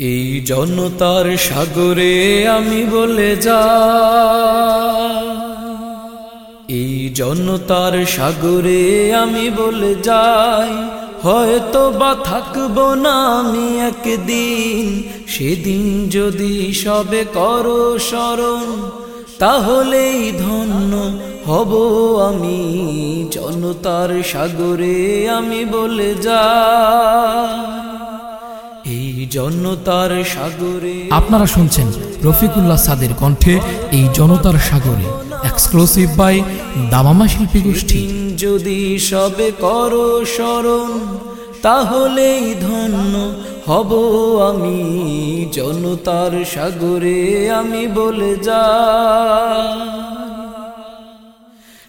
এই জনতার সাগরে আমি বলে যা। এই জনতার সাগরে আমি বলে যাই, হয়তো বা থাকব না আমি একদিন। সেদিন যদি সবে করো স্মরণ, তাহলেই ধন্য হব আমি। জনতার সাগরে আমি বলে যাই এই জনতার সাগরে। আপনারা শুনছেন রফিকুল্লাহ সাদের কণ্ঠে এই জনতার সাগরে এক্সক্লুসিভ বাই দামামা শিল্পী গোষ্ঠী। যদি সবে করো স্মরণ তাহলেই ধন্য হব আমি। জনতার সাগরে আমি বলে যা।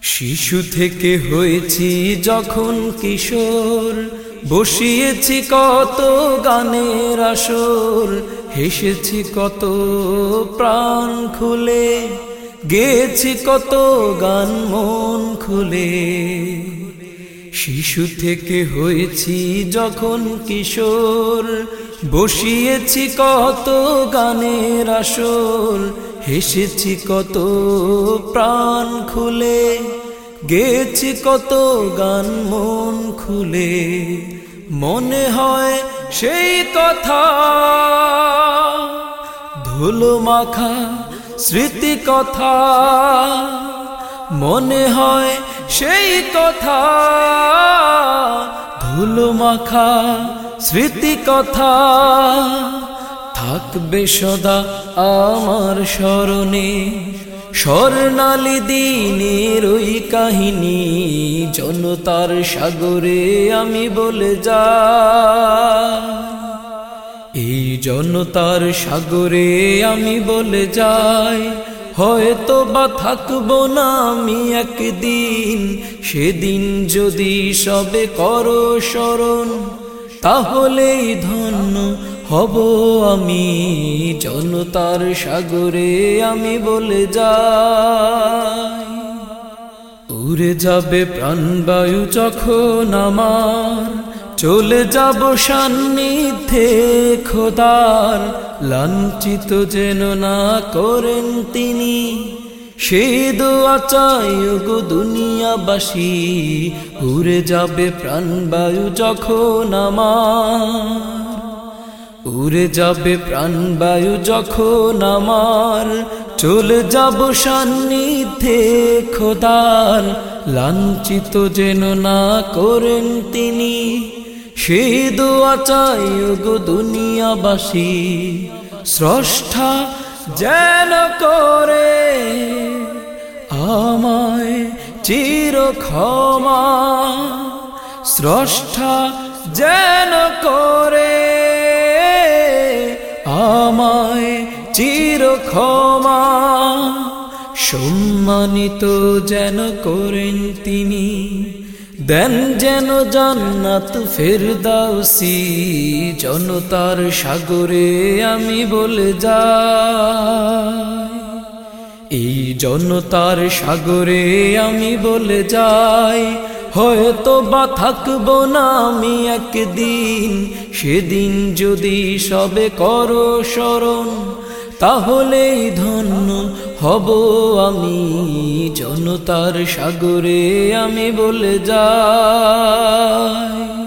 শিশু থেকে হয়েছি যখন কিশোর, বসিয়েছি কত গানের আসর, হেসেছি কত প্রাণ খুলে গেছি কত গান মন খুলে। শিশু থেকে হয়েছি যখন কিশোর, বসিয়েছি কত গানের আসর হেসেছি কত প্রাণ খুলে, গেছি কত গান মন খুলে। মনে হয় সেই কথা, ধুলো মাখা স্মৃতি কথা। মনে হয় সেই কথা, ধুলো মাখা স্মৃতি কথা। থাকবে সদা আমার স্মরণে। স্বর্ণালী দিনের ওই কাহিনী, জনতার সাগরে আমি বলে যা। এই জনতার সাগরে আমি বলে যাই, হয়তো বা থাকব না আমি একদিন। সেদিন যদি সবে করো স্মরণ, তাহলেই ধন্য হব আমি, জনতার সাগরে আমি বলে যাই। উড়ে যাবে প্রাণবায়ু যখন আমার, চলে যাব সান্নিধ্যে খোদার। লাঞ্ছিত যেন না করেন তিনি, সে দোয়া চাই গো দুনিয়াবাসী। উড়ে যাবে প্রাণবায়ু যখন আমার উড়ে যাবে প্রাণবায়ু যখন আমার। চলে যাব সান্নিধ্যে খোদার। লাঞ্ছিত যেন না করেন তিনি। সেই দোয়া চাই গো দুনিয়াবাসী। স্রষ্টা যেন করে আমায় চির ক্ষমা। স্রষ্টা যেন করে আমায় চির ক্ষমা সম্মানিত যেন করেন তিনি, দেন যেন জান্নাত ফের ফেরদাউসি। জনতার সাগরে আমি বলে যাই, এই জনতার সাগরে আমি বলে যাই। হয়তো বা থাকব না আমি একদিন। সেদিন যদি সবে করো স্মরণ, তাহলেই ধন্য হব আমি। জনতার সাগরে আমি বলে যাই।